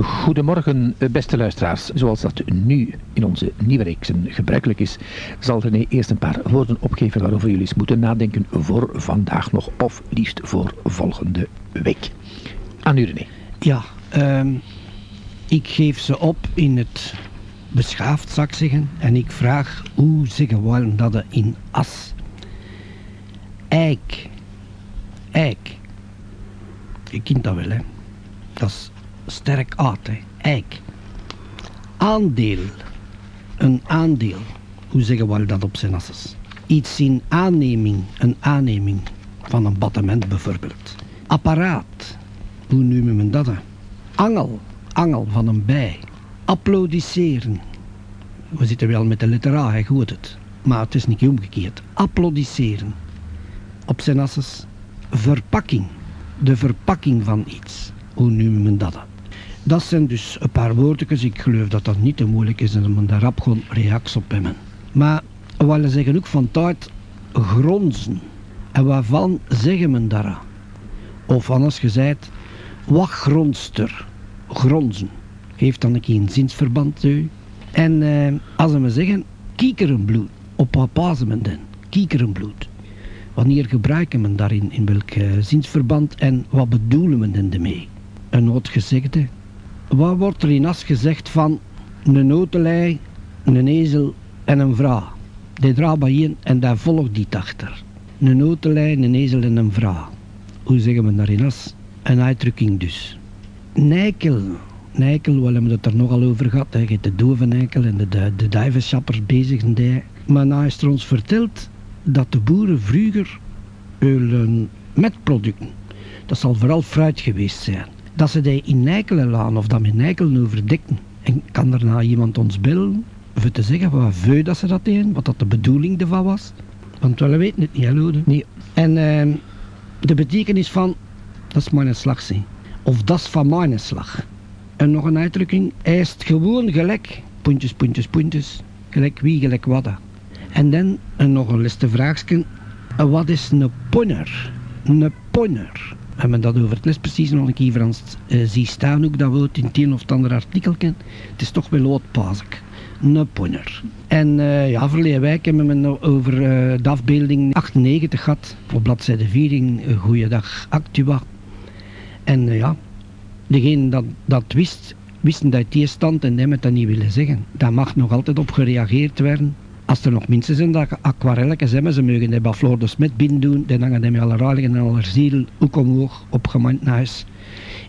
Goedemorgen, beste luisteraars. Zoals dat nu in onze nieuwe reeksen gebruikelijk is, zal René eerst een paar woorden opgeven waarover jullie eens moeten nadenken voor vandaag nog, of liefst voor volgende week. Aan u, René. Ja, ehm, ik geef ze op in het beschaafd, ik zeggen. En ik vraag, hoe zeggen we dat in as? Eik. Eik. Je kent dat wel, hè. Dat is sterk uit. Eik. Aandeel. Een aandeel. Hoe zeggen we dat op zijn asses? Iets in aanneming. Een aanneming. Van een battement bijvoorbeeld. Apparaat. Hoe noemen we dat? hè? Angel. Angel van een bij. Applaudisseren. We zitten wel met de letter A, goed het. Maar het is niet omgekeerd. Applaudisseren. Op zijn asses. Verpakking. De verpakking van iets. Hoe noemen we dat? Dat zijn dus een paar woordjes. Ik geloof dat dat niet te moeilijk is en om daar rap gewoon reactie op hebben. Maar we zeggen ook van tijd gronzen. En waarvan zeggen we daar? Of anders gezegd, wat gronst er? Gronzen. Geef dan een keer een zinsverband u. En eh, als we zeggen, kiekerenbloed. Op wat pasen men dan? Kiekerenbloed. Wanneer gebruiken we daarin, in welk eh, zinsverband en wat bedoelen we dan ermee? Een oudgezegde. Wat wordt er in as gezegd van een notenlei, een ezel en een vrouw? Die draait bijeen en daar volgt die achter. Een notenlei, een ezel en een vrouw. Hoe zeggen we daar in as? Een uitdrukking dus. Nijkel. Nijkel, we hebben het er nogal over gehad. hè. Je hebt de dove nijkel en de, de, bezig. En die. Maar nou is er ons verteld dat de boeren vroeger hun metproducten, dat zal vooral fruit geweest zijn, dat ze die in nijkelen laten of dat met nijkelen overdekten. En kan daarna iemand ons bellen voor te zeggen wat veu dat ze dat deden, wat dat de bedoeling ervan was? Want we weten het niet, hè, Lode? Nee. En ehm, de betekenis van, dat is mijn slag, zie. Of dat is van mijn slag. En nog een uitdrukking, hij is het gewoon gelijk, puntjes, puntjes, puntjes, gelijk wie, gelijk wat. En dan en nog een liste vraagje, wat is een ponner? Een ponner. We hebben dat over het les precies nog een keer Frans uh, zie staan, ook dat woord in het een of het andere artikel ken. Het is toch wel wat pazig. Een ponner. En eh, ja, verleden week hebben we het over eh, de afbeelding 98 gehad, op bladzijde 4 in Goeiedag Actua. En ja, degene dat dat wist, wisten dat die stand en hebben het dat niet willen zeggen. Daar mag nog altijd op gereageerd werden. Als er nog mensen zijn dat aquarelletjes hebben, ze mogen die bij Floor de Smet binnen doen, dan hangen die alle raligen en alle ziel ook omhoog op gemandhuis.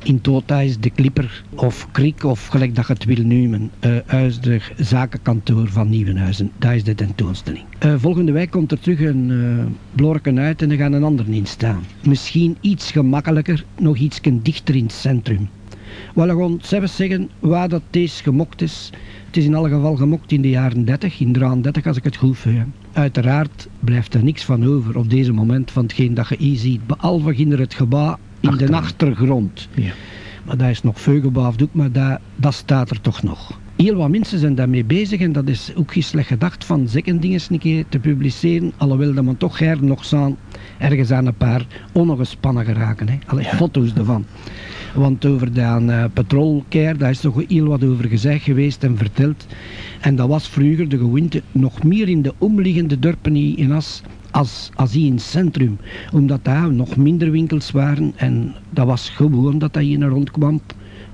In Toothuis, de Klipper of Kriek of gelijk dat je het wil noemen, uh, huis de zakenkantoor van Nieuwenhuizen. Daar is de tentoonstelling. Eh, volgende week komt er terug een uh, blorken uit en er gaan een ander in staan. Misschien iets gemakkelijker, nog iets dichter in het centrum. Wel, gewoon zelf zeggen waar dat deze gemokt is. Het is in alle geval gemokt in de jaren 30, in 33 als ik het goed heb. Uiteraard blijft er niks van over op deze moment van hetgeen dat je hier ziet. Behalve ginder het gebouw in Achter. de achtergrond. Ja. Maar dat is nog veel gebaafd ook, maar dat, dat staat er toch nog. Heel wat mensen zijn daarmee bezig en dat is ook geen slecht gedacht van zeker dingen een keer te publiceren, alhoewel dat men toch her nog aan ergens aan een paar ongespannen geraken. Hè. Allee, foto's ervan. Want over de uh, petrolkeer, daar is toch heel wat over gezegd geweest en verteld. En dat was vroeger de gewoonte nog meer in de omliggende dorpen in As als, als in het centrum. Omdat daar nog minder winkels waren en dat was gewoon dat dat hier rondkwam.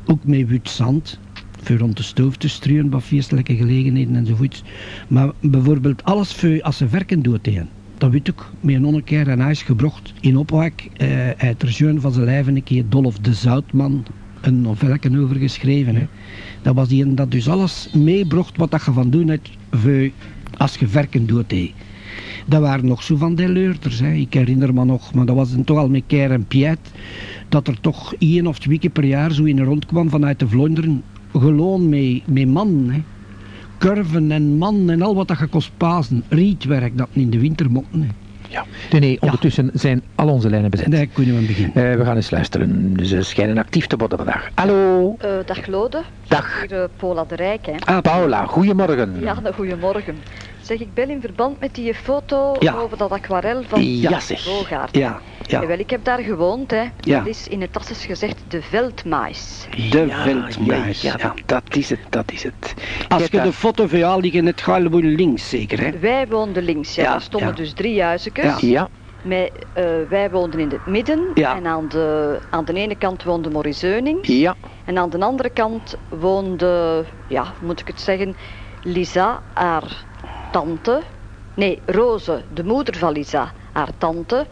Ook met wit zand, voor rond de stoof te struwen, bij feestelijke gelegenheden enzovoorts. Maar bijvoorbeeld alles voor als ze verken doet tegen. Dat weet ik, met een andere keer een huis gebracht in Opwak. Uh, uit Rejeun van zijn lijf een keer Dolf de Zoutman een novelletje over geschreven. Hè. Dat was die dat dus alles meebracht wat dat je van doen hebt voor als je verken doet. Hè. Dat waren nog zo van die leurders. Hè. Ik herinner me nog, maar dat was dan toch al met Keir en Piet, dat er toch één of twee keer per jaar zo in rondkwam vanuit de Vlaanderen. Gewoon met, met mannen. Hè. Kurven en man en al wat dat je kost pasen. Rietwerk dat in de winter mochten. Hè. Ja. René, ondertussen zijn al onze lijnen bezet. Daar kunnen we beginnen. Eh, we gaan eens luisteren. Ze schijnen actief te worden vandaag. Hallo. Eh, dag Lode. Dag. Hier uh, Paula de Rijk. Hè. Ah, Paula, goedemorgen. Ja, goedemorgen. Zeg, ik bel in verband met die foto Ja. over dat aquarel van Ja. Bogaert. Ja, ja. Jawel, ik heb daar gewoond, hè. Ja. Dat is in het Tasses gezegd de veldmais. De Ja, veldmuis. Ja, ja. dat is het, dat is het. Als je de foto voor jou ligt in het Galboel links, zeker, hè? Wij woonden links, ja. Ja, Daar stonden ja. dus drie huisjes. Ja. Ja, Met, eh, wij woonden in het midden. Ja. En aan de, aan de ene kant woonde Maurice Zeuning. ja, En aan de andere kant woonde, ja, hoe moet ik het zeggen, Lisa, haar tante. Nee, Rose, de moeder van Lisa, haar tante.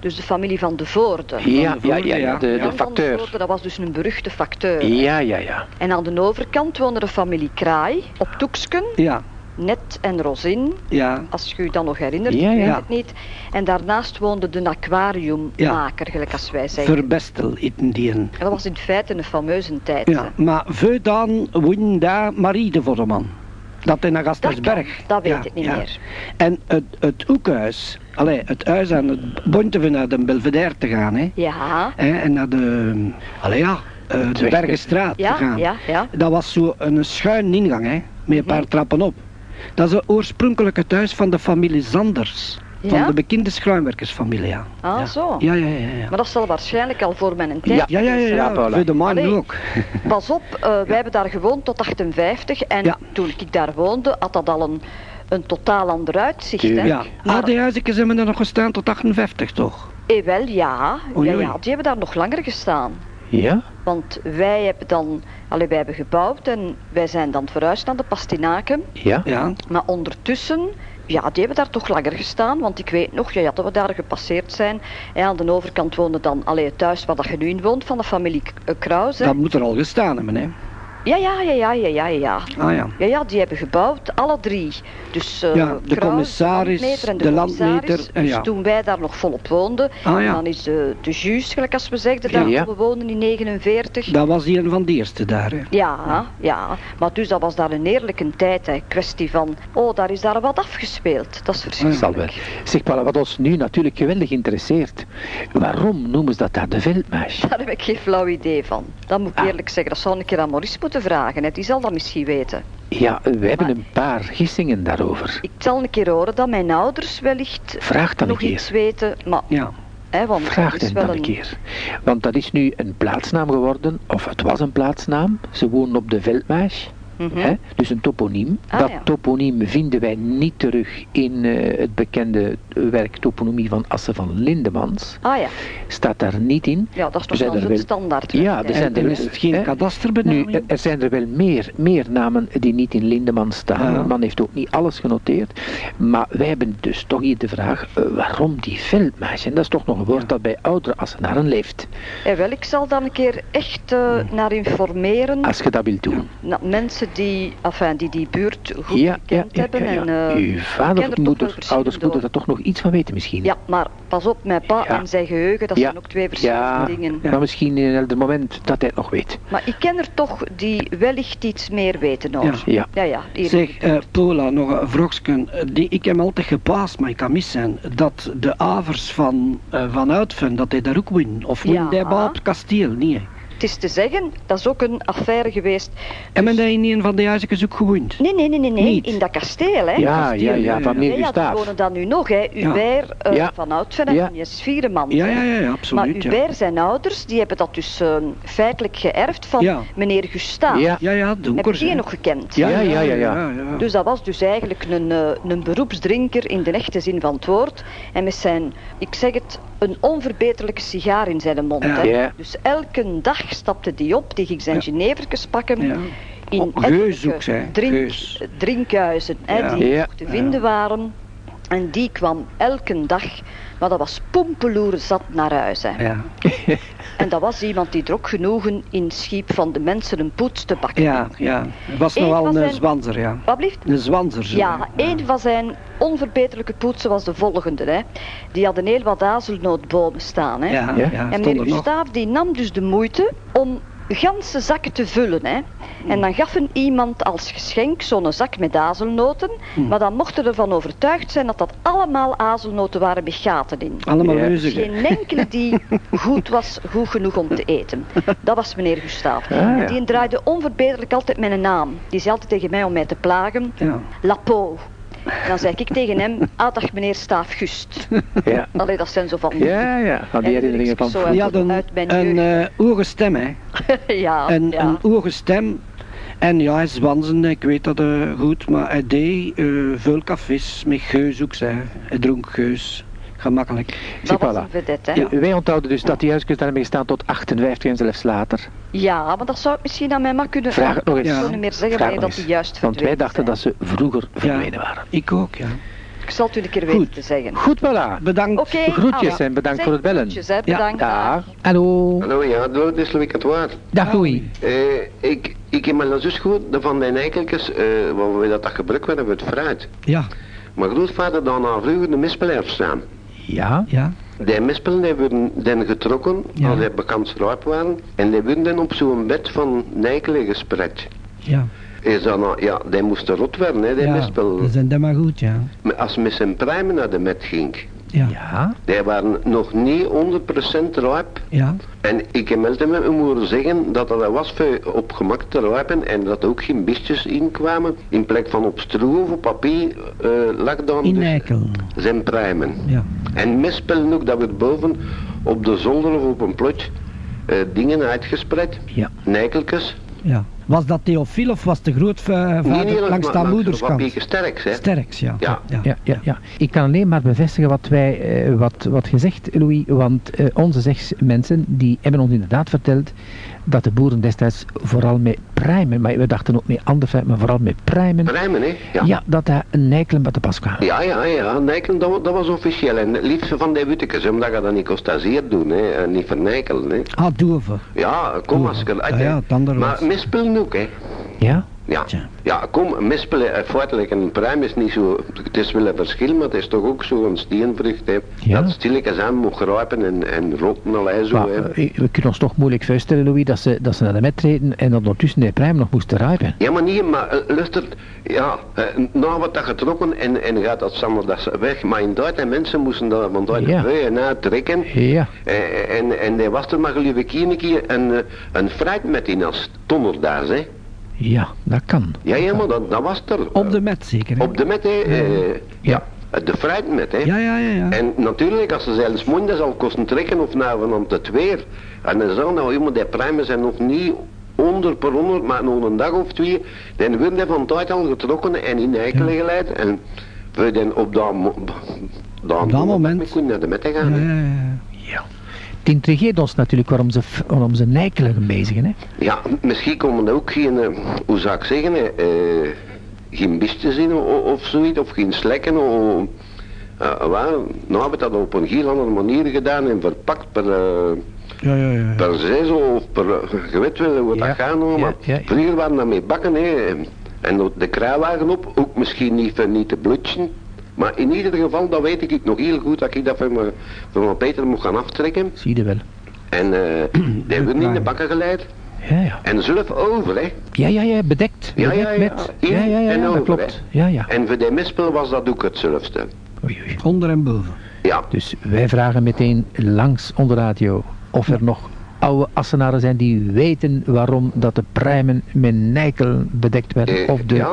Dus de familie van de Voorde. ja, ja, Voorde, ja, ja, ja. de, de van de facteur. Voorde, dat was dus een beruchte facteur. Ja, ja, ja. En aan de overkant woonde de familie Kraai, op Toeksken, Ja, Net en Rosin, ja. als je je dan nog herinnert, Ja, ik weet ja. het niet. En daarnaast woonde de aquariummaker, gelijk als wij zeggen. Verbestel itten die. En dat was in feite een fameuze tijd. Ja, maar veel dan win daar Marie de Vorderman. Dat in Dat, Augustusberg. kan, dat weet Ja, ik niet ja. meer. En het, het hoekhuis, allee, het huis aan het Bonte naar de Belvedere te gaan, hè? Ja, hè en naar de, allee ja, eh, de Bergenstraat ja, te gaan. ja, ja. Dat was zo een schuin ingang, hè, met een paar Mhm. trappen op. Dat is het oorspronkelijke thuis van de familie Zanders. Van Ja? de bekende schuimwerkersfamilie, ja. Ah, ja. zo. Ja, ja, ja. ja. Maar dat zal waarschijnlijk al voor mijn tijd Ja, ja, ja, ja, voor de man ook. Pas op, eh, wij hebben daar gewoond tot 58 en Ja. toen ik daar woonde had dat al een, een totaal ander uitzicht. Hè. Ja, Maar, ah, die huisjes hebben er nog gestaan tot 58, toch? eh, wel, ja, Oei, ja, oei. ja, die hebben daar nog langer gestaan. Ja? Want wij hebben dan, allee, wij hebben gebouwd en wij zijn dan verhuisd naar de Pastinaken. Ja? Ja, Maar ondertussen, ja, die hebben daar toch langer gestaan. Want ik weet nog, ja, dat we daar gepasseerd zijn. En aan de overkant woonde dan allee, het thuis waar dat je nu in woont, van de familie eh, Kraus. hè. dat moet er al gestaan hebben, hè. Ja, ja, ja, ja, ja, ja, ja. Ah ja. Ja, ja, die hebben gebouwd, alle drie. Dus eh, Ja, de commissaris, landmeter en de, de commissaris. landmeter, en Dus ja. toen wij daar nog volop woonden, Ah, ja. en dan is de, de juist, gelijk als we zegden, daar Ja. we woonden in 49. Dat was die een van de eerste daar, hè. Ja, ja, maar dus dat was daar een eerlijke tijd, hè. kwestie van, oh, daar is daar wat afgespeeld. Dat is Zal verschrikkelijk. wel. Zeg Paula, wat ons nu natuurlijk geweldig interesseert. Waarom noemen ze dat daar de veldmeis? Daar heb ik geen flauw idee van. Dat moet ik Ah. eerlijk zeggen, dat zou ik een keer aan Maurice moeten vragen. Hè. Die zal dat misschien weten. Ja, we hebben Maar- een paar gissingen daarover. Ik zal een keer horen dat mijn ouders wellicht Vraag dan een nog keer. iets weten, maar Ja. hè, want Vraag hen wel dan een keer. Want dat is nu een plaatsnaam geworden, of het was een plaatsnaam. Ze wonen op de Veldmaas. Mhm. Hè? Dus een toponiem. Ah, dat ja. toponiem vinden wij niet terug in eh, het bekende werk Toponomie van Assen van Lindemans. Ah ja, Staat daar niet in. ja dat is toch wel wel- standaard. Ja, er zijn En er- is het geen kadasterbenaming? Nu, er- zijn er wel meer, meer namen die niet in Lindeman staan. Man heeft ook niet alles genoteerd. Maar wij hebben dus toch hier de vraag, eh, waarom die veldmeis? En dat is toch nog een woord Ja. dat bij oudere Assenaren leeft. Eh, wel, ik zal dan een keer echt eh, naar informeren. Als je dat wilt doen. Na- mensen die, enfin, die die buurt goed Ja, ja, gekend ja, hebben. ja, ja. En, eh, Uw vader, er wel moeder, ouders moeten er toch nog iets van weten misschien. ja, maar pas op, mijn pa Ja. en zijn geheugen, dat Ja. zijn ook twee verschillende Ja, dingen. maar misschien in het moment dat hij het nog weet. Maar ik ken er toch die wellicht iets meer weten over. Ja. ja, ja. Zeg, eh, Paula, nog een vraagje. Eh, Die, ik heb altijd gepaast, maar ik kan mis zijn, dat de avers van, eh van Uitven, dat hij daar ook win. Of win Ja. hij bij op het kasteel, niet is te zeggen, dat is ook een affaire geweest. En men dat in een van de huisjes ook gewoond? Nee, nee, nee, nee, nee. Niet. in dat kasteel, hè. Ja, kasteel, ja, ja, van meneer Ja, ja, die Gustaaf. wonen dan nu nog, hè. Hubert eh, Ja. van Oudven en. Agnes Vieremans. Ja, ja, ja, Maar absoluut. ja. Hubert, zijn ouders, die hebben dat dus eh, feitelijk geërfd van Ja. meneer Gustaaf. Ja. Ja, ja, Heb je die nog gekend? Ja, ja, ja, ja. Dus dat was dus eigenlijk een, eh, een beroepsdrinker in de echte zin van het woord. En met zijn, ik zeg het, een onverbeterlijke sigaar in zijn mond. Ja. Hè. Dus elke dag stapte die op, die ging zijn Ja. pakken. Ja. In drink, Geus. drinkhuizen hè, die nog te vinden waren. En die kwam elke dag, maar dat was pompeloer zat naar huis. Hè. Ja, En dat was iemand die er ook genoegen in schiep van de mensen een poets te bakken. ja, ja. Het was Eén nogal van een zijn- zwanzer, ja. Wat blieft? Een zwanzer, zo. Ja, een van zijn onverbeterlijke poetsen was de volgende. Hè. Die hadden heel wat hazelnootbomen staan. Hè. Ja, Ja. ja, en meneer er. Gustaaf die nam dus de moeite om ganse zakken te vullen. Hè. En dan gaf een iemand als geschenk zo'n zak met hazelnoten. Hmm. Maar dan mochten ervan overtuigd zijn dat dat allemaal hazelnoten waren met gaten in. Allemaal Ja. reuzige. Geen enkele die goed was, goed genoeg om te eten. Dat was meneer Gustaaf. Ah, ja. En die draaide onverbeterlijk altijd met een naam. Die zei altijd tegen mij om mij te plagen. Ja. La peau. Dan zeg ik tegen hem, ah dag meneer Staaf Gust. Ja. Allee, dat zijn zo van... Ja, ja. Van die herinneringen van Zo had een, uit mijn een eh, stem, hè. ja, Een, ja. een oege stem. En ja, hij zwanzende, ik weet dat eh, goed, maar hij deed eh, veel cafés met geus ook, zei. hij. Dronk geus. Gemakkelijk. dat was Voilà. een vedette, hè. Ja. Wij onthouden dus dat die huisjes daarmee gestaan tot 58 en zelfs later. Ja, maar dat zou ik misschien aan mij maar kunnen Vraag het nog eens. Ik Ja. zou niet meer zeggen Vraag dat die eens. juist Want wij verdwenen dachten dat ze vroeger verdwenen waren. Ik ook, ja. Ik zal het u een keer Goed. weten te zeggen. Goed, voilà. Bedankt. Oké, Groetjes en bedankt Zeg, voor het bellen. Groetjes, hè, bedankt. Dag. Hallo. Hallo, ja, hallo, dit is Louis Catoir. Dag Louis. Eh, ik, ik heb mijn zus gehoord van mijn eikeltjes, eh waar we dat, dat gebruikt werden voor het fruit. Ja, Mijn grootvader dan al vroeger de mispel staan. Ja. ja. Die mispelen die werden dan getrokken, Ja. als die bekend rijp waren, en die werden dan op zo'n bed van nijkelen gespreid. Ja, Is dan, al- ja, die moesten rot werden, hè, die ja. mispel. dat zijn dat maar goed, ja. Maar Als met zijn pruimen naar de met ging, Ja, Ja. die waren nog niet 100% rijp. ja. En ik heb altijd met mijn moeder zeggen dat dat was voor op gemak te rijpen en dat er ook geen bistjes in kwamen. In plek van op stro of op papier eh lag dan In dus Eikel. zijn pruimen. Ja. En mispelen ook dat we boven op de zolder of op een plot eh, dingen uitgespreid. Ja. Nijkeltjes. Ja. Was dat Theofiel of was de grootvader langs de Wat moederskant? beetje sterk, hè? Sterks, ja. Ja. Ja, ja, ja. Ik kan alleen maar bevestigen wat wij, eh, wat, wat gezegd, Louis, want eh, onze zes mensen, die hebben ons inderdaad verteld dat de boeren destijds vooral met pruimen, maar we dachten ook met andere fruit, maar vooral met pruimen, Pruimen, hè? ja. Ja. dat daar een nijkelen bij te pas kwamen. Ja, ja, ja, Nijkelen, dat, dat was officieel. En het liefste van die wittekes, omdat je dat niet costageerd doen, hè, en niet vernijkelen, hè. Ah, Dover. Ja, kom als ik Ja, ja, andere Maar mispelen ook, hè. Ja? Ja. Ja, kom, mispelen, eh, feitelijk een pruim is niet zo, het is wel een verschil, maar het is toch ook zo'n steenvrucht, hè. Ja. Dat stilletjes aan moet grijpen en, en rotten allee, zo, Maar, hè. eh, we kunnen ons toch moeilijk voorstellen, Louis, dat ze, dat ze naar de met treden en dat ondertussen de pruim nog moesten rijpen. Ja, maar niet, maar uh, luister, ja, eh, na wat dat getrokken en, en gaat dat samen dat weg. Maar in Duitsland mensen moesten dat van daar Ja. de en uittrekken. Ja. Eh, en, en er was er maar geloof ik een keer een, eh, een fruit met in als tonner daar, hè. Ja, dat kan. Ja, ja, maar dat, dat was er. Op de met zeker, hè? Op de met, hè. eh, ja, de fruit met, hè. Ja, ja, ja, ja. En natuurlijk, als ze zelfs monden zal kosten trekken of nou van het weer. En dan zou nou iemand die pruimen zijn nog niet onder per honderd, maar nog een dag of twee. Dan worden die van tijd al getrokken en in eikelen geleid. En we dan op dat, mo- dat, Op dat moment. kunnen naar de mette gaan. Ja, ja, ja. Het intrigeert ons natuurlijk waarom ze, waarom ze nijkelen bezigen, hè. Ja, misschien komen er ook geen, eh, hoe zou ik zeggen, eh, eh, geen bistjes in of, of zoiets, of geen slekken. Of, eh, wel, nou hebben we dat op een heel andere manier gedaan en verpakt per... eh, Ja, ja, ja. per zes of per, je weet wel hoe Ja, dat gaat maar ja, ja. vroeger waren dat met bakken hè, en de kruiwagen op, ook misschien niet niet te blutsen, maar in ieder geval, dat weet ik nog heel goed, dat ik dat van mijn, van mijn Peter moet gaan aftrekken Zie je wel. en eh die hebben in de bakken geleid Ja, ja. en zelf over hè. Ja, ja, ja, bedekt. Ja, bedekt ja, ja. met... Ja, ja, ja, en ja, dat over, klopt. Ja, ja. En voor die mispel was dat ook hetzelfde. Oei, oei. Onder en boven. Ja, Dus wij vragen meteen langs onder radio of er nog oude Assenaren zijn die weten waarom dat de pruimen met nijkel bedekt werden. Eh, of de... ja.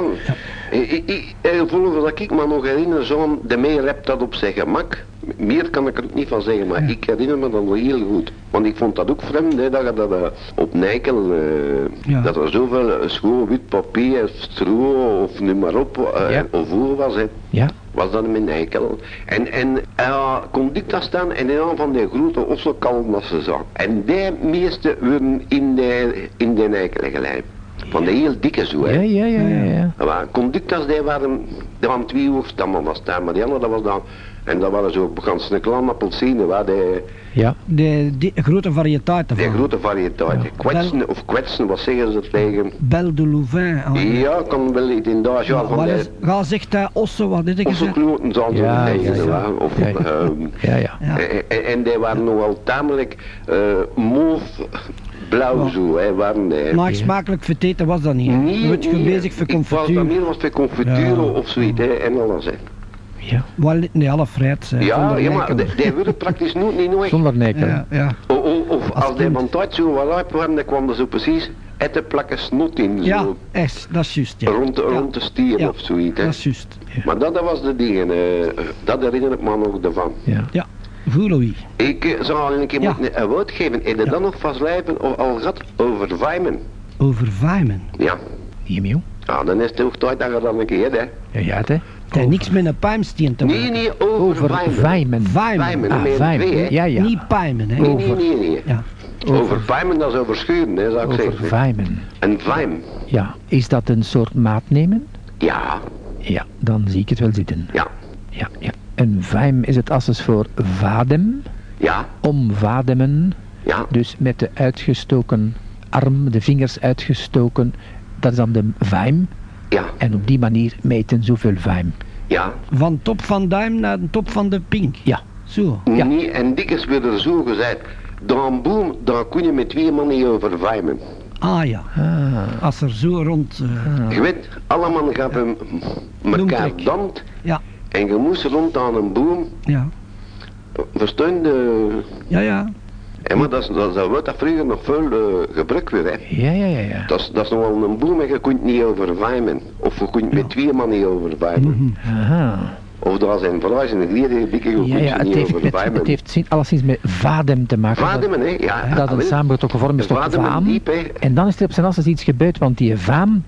Ik, ik, ik, eh, dat ik me nog herinner, zo'n de meer hebt dat op zijn gemak. Meer kan ik er niet van zeggen, maar ik herinner me dat nog heel goed. Want ik vond dat ook vreemd, hè, dat dat eh, op Nijkel, eh, Ja. dat er zoveel eh, schoon wit papier, stro of noem maar op, eh, Ja. of hoe was hè. Ja, Was dat met Nijkel. En, en uh, kon ik daar staan en een van die grote ze zag. En die meeste werden in de, in de geleid. Van de heel dikke zo, hè. ja, ja, ja, ja. ja. Maar conductas die waren, die waren twee hoofdstammen was daar, maar die andere dat was dan, en dat waren zo ganse kleine appelsinen, waar die, ja. De, die grote variëteit die ervan. grote variëteiten. Kwetsen of kwetsen, wat zeggen ze tegen? Bel de Louvain. Ja, kan wel iets in daar, ja, Ja, van de ga zegt hij ossen, wat dit ik gezegd? osselkloten zouden ze Ja, zeggen, ja, ja. of, Ja, ja. ehm, Ja, ja. Ja. en, en- en die waren nogal tamelijk uh, mauve blauw Ja. zo, hè, waren die. Maar smakelijk verteten was dat niet. hè. Nee, je nee, bezig voor ik was dat confituur. meer was voor confituur Ja. of zoiets, hè, en alles, hè. Ja. Wel, nee, alle vrijheid. hè, Ja, zonder ja, maar die, die willen praktisch nooit niet nooit. Zonder nijkel. Ja, ja. O- o- Of Als als die van tijd zo wat uit waren, dan kwam er zo precies uit de plakken snot in, zo. Ja, S, dat is juist. Ja. Rond, de, Ja. rond de stier Ja, of zoiets, hè. Dat is juist. Ja. Maar dat, dat was de dingen, eh, dat herinner ik me nog ervan. Ja. ja. Louis. Ik eh, zou al een keer Ja. moeten een woord geven. Je dan nog vastlijven of al gehad over Vijmen? Over Vijmen. Ja. Hiermee, Ja, dan is het toch tijd dat je dat een keer hebt, hè. Ja, ja, hè. Heeft niks met een pijmsteen te maken. Nee, nee, over, Over Vijmen. Vijmen. Vijmen. Ah, Vijmen. Ja, ja. Niet pijmen, hè. Nee, nee, nee, nee. Ja. Over Vijmen, dat is over schuren, hè, zou ik Over zeggen. Vijmen. Een Vijm. Ja. Is dat een soort maat nemen? Ja, Ja, dan zie ik het wel zitten. ja, Ja, ja. Een vijm is het asses voor vadem, ja, omvademen. ja. Dus met de uitgestoken arm, de vingers uitgestoken. Dat is dan de vijm. Ja, En op die manier meten zoveel vijm. ja. Van top van duim naar de top van de pink. Ja. Zo. Ja. Nee, en dikwijls werd er zo gezegd. Dan boem, dan kun je met twee man niet over vijmen. Ah ja. Ah. Als er zo rond... eh, Je weet, alle mannen gaven elkaar. Ja. En je moest rond aan een boom. ja. Verstaan de... Ja, ja. En maar dat, dat, dat wordt dat vroeger nog veel eh, gebruikt weer, hè. Ja, ja, ja, ja. Dat is, dat is nog wel een boom en je kunt niet over vijmen. Of je kunt met twee man niet over vijmen. Aha. Of dat zijn vrouw en een dikke je Ja, kunt ja, het niet heeft, het, heeft zin, alleszins met vadem te maken. Vademen, hè. Ja, dat, een samengetrokken vorm is tot vaam. diep, hè. En dan is er op zijn asses iets gebeurd, want die vaam,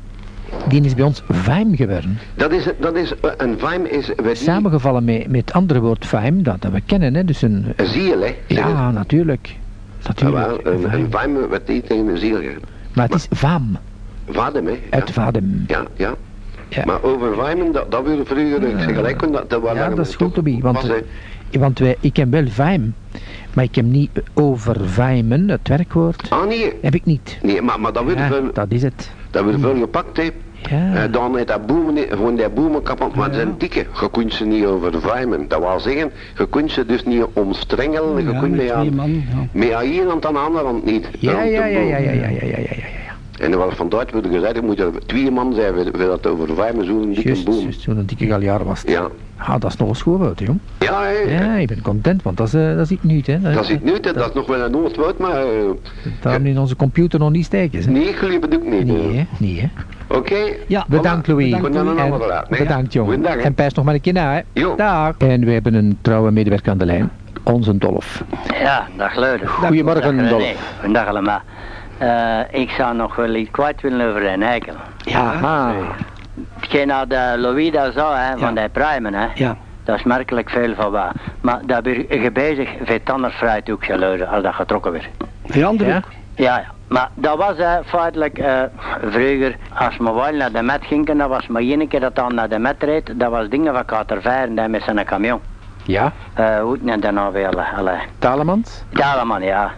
die is bij ons vijm geworden. Dat is, dat is, eh, een vijm is... die- Samengevallen met, met het andere woord vijm, dat, dat we kennen. Hè? Dus een, Een ziel, hè. ja, natuurlijk. Ja, Natuurlijk. wel, een, vijm. een vijm werd die tegen een ziel gegeven. Maar het is vaam, Vadem, hè. uit Ja, vadem. ja. ja. Ja. Maar over vijmen, dat, dat wilde vroeger, ik gelijk, dat, dat Ja, dat is goed, Toby. Want, eh, want wij, ik heb wel vijm, maar ik heb niet overvijmen, het werkwoord. Ah, nee. Heb ik niet. Nee, maar, maar dat werd Ja, veel, dat is het. dat werd veel gepakt, hè. Ja. En dan heeft dat boemen, niet- gewoon die boemen kapot, maar ze zijn dikke. Je kunt ze niet overvijmen. Dat wil zeggen, je kunt ze dus niet omstrengelen, je Ja, kunt met aan, man. Ja. mee aan één hand aan de andere hand niet. Ja, ja, ja, ja, ja, ja, ja, ja, ja, ja, ja. En er was vandaag wordt gezegd, moet er twee man zijn, wil dat overvijmen, zo'n dikke boom. juist, zo'n dikke galjaar was het. Ja. Ah, dat is nog een schoolwoord, jong. Ja. Ja, ik ben content, want dat is, eh, dat is niet, hè. Dat zit nu, dat, dat is nog wel een Noordwoord, maar eh, Daarom in onze computer nog niet steken, hè. nee, geloof ik ook niet. Nee, eh. hè. Nee, hè. Oké. Ja. Bedankt, Louis. Bedankt, Louis. En- Bedankt, nee, bedankt, jongen. En pijs nog maar een keer na, hè. Jo. Dag. En we hebben een trouwe medewerker aan de lijn. Onze Dolf. Ja, dag Leuden. Goedemorgen, Dag, Dolf. Goedendag allemaal. Eh, ik zou nog wel iets kwijt willen over een eikel. Ja. Hetgeen dat uh, Louis dat zei, hè, van die pruimen, hè. Ja. Dat is merkelijk veel van waar. Maar dat ben je bezig veel anders fruit ook geluiden als dat getrokken werd. Voor andere. Ja, ja. Maar dat was eh, feitelijk eh, vroeger, als we wel naar de met gingen, dat was maar één keer dat dan naar de met reed, dat was dingen van Katervijren, daar met zijn camion. Ja. Eh hoe het dan nou weer, alle. Talemans. Ja, man, ja.